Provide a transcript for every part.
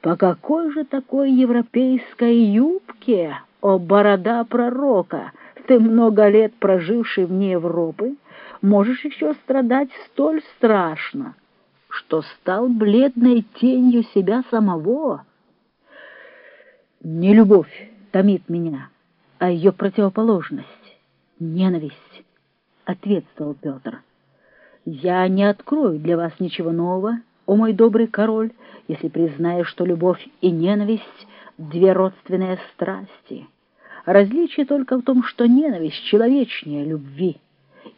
По какой же такой европейской юбке, о борода пророка, ты, много лет проживший вне Европы, можешь еще страдать столь страшно, что стал бледной тенью себя самого? Не любовь томит меня, а ее противоположность — ненависть, — ответствовал Петр. Я не открою для вас ничего нового, о мой добрый король, если признаю, что любовь и ненависть — две родственные страсти. Различие только в том, что ненависть человечнее любви,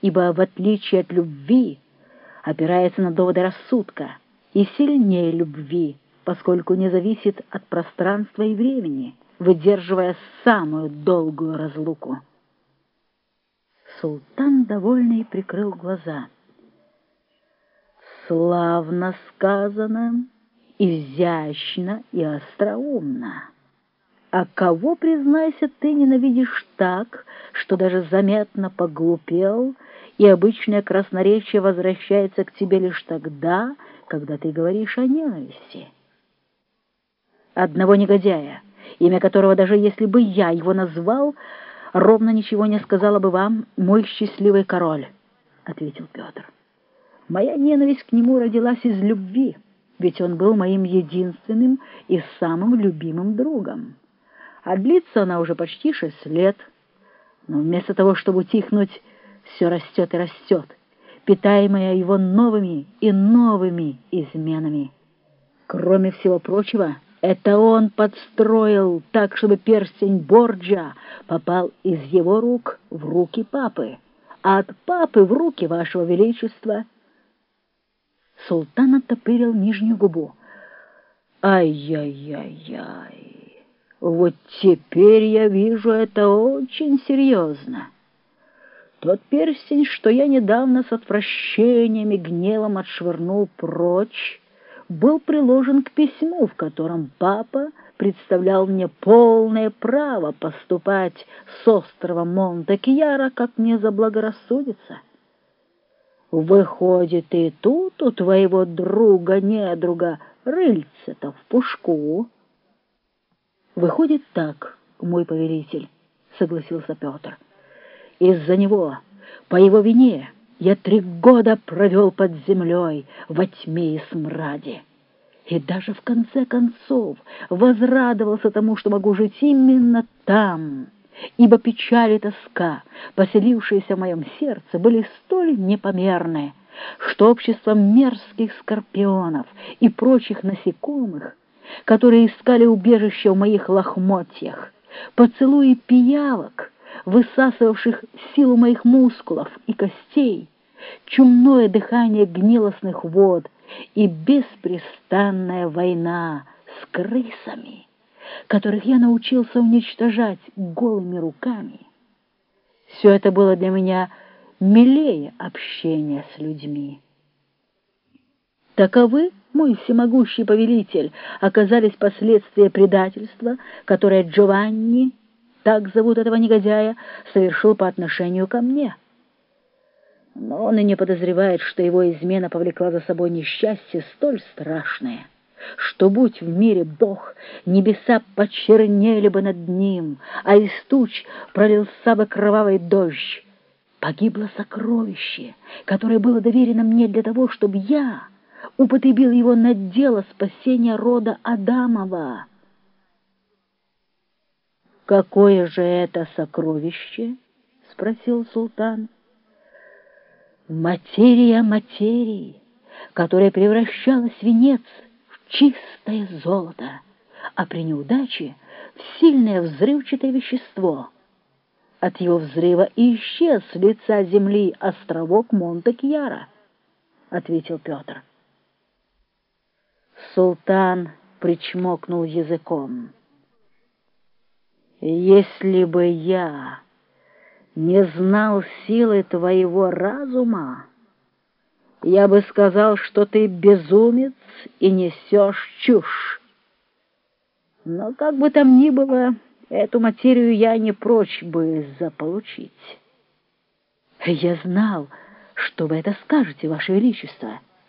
ибо в отличие от любви опирается на доводы рассудка и сильнее любви, поскольку не зависит от пространства и времени, выдерживая самую долгую разлуку. Султан, довольный, прикрыл глаза. «Славно сказано, изящно и остроумно. А кого, признайся, ты ненавидишь так, что даже заметно поглупел, и обычное красноречие возвращается к тебе лишь тогда, когда ты говоришь о ненависти?» одного негодяя, имя которого даже если бы я его назвал, ровно ничего не сказала бы вам, мой счастливый король, — ответил Петр. Моя ненависть к нему родилась из любви, ведь он был моим единственным и самым любимым другом. А длится она уже почти шесть лет, но вместо того, чтобы утихнуть, все растет и растет, питаемая его новыми и новыми изменами. Кроме всего прочего, это он подстроил так, чтобы перстень Борджа попал из его рук в руки папы, а от папы в руки вашего величества. Султан оттопырил нижнюю губу. Ай-яй-яй-яй, вот теперь я вижу это очень серьезно. Тот перстень, что я недавно с отвращением и гневом отшвырнул прочь, был приложен к письму, в котором папа представлял мне полное право поступать с острова Монте-Кьяра, как мне заблагорассудится. Выходит, и тут у твоего друга-недруга рыльце-то в пушку. Выходит так, мой повелитель, — согласился Петр. Из-за него, по его вине, я три года провел под землей во тьме и смраде. И даже в конце концов возрадовался тому, что могу жить именно там, ибо печаль и тоска, поселившиеся в моем сердце, были столь непомерны, что общество мерзких скорпионов и прочих насекомых, которые искали убежище в моих лохмотьях, поцелуи пиявок, высасывавших силу моих мускулов и костей, чумное дыхание гнилостных вод и беспрестанная война с крысами, которых я научился уничтожать голыми руками. Все это было для меня милее общения с людьми. Таковы, мой всемогущий повелитель, оказались последствия предательства, которое Джованни, так зовут этого негодяя, совершил по отношению ко мне. Но он и не подозревает, что его измена повлекла за собой несчастье столь страшное, что, будь в мире Бог, небеса почернели бы над ним, а из туч пролился бы кровавый дождь. Погибло сокровище, которое было доверено мне для того, чтобы я употребил его на дело спасения рода Адамова. «Какое же это сокровище?» — спросил султан. Материя материи, которая превращала свинец в чистое золото, а при неудаче сильное взрывчатое вещество. От его взрыва исчез с лица земли островок Монте-Кьяра, — ответил Петр. Султан причмокнул языком. «Если бы я не знал силы твоего разума, я бы сказал, что ты безумец и несешь чушь. Но как бы там ни было, эту материю я не прочь бы заполучить. Я знал, что вы это скажете, Ваше Величество, —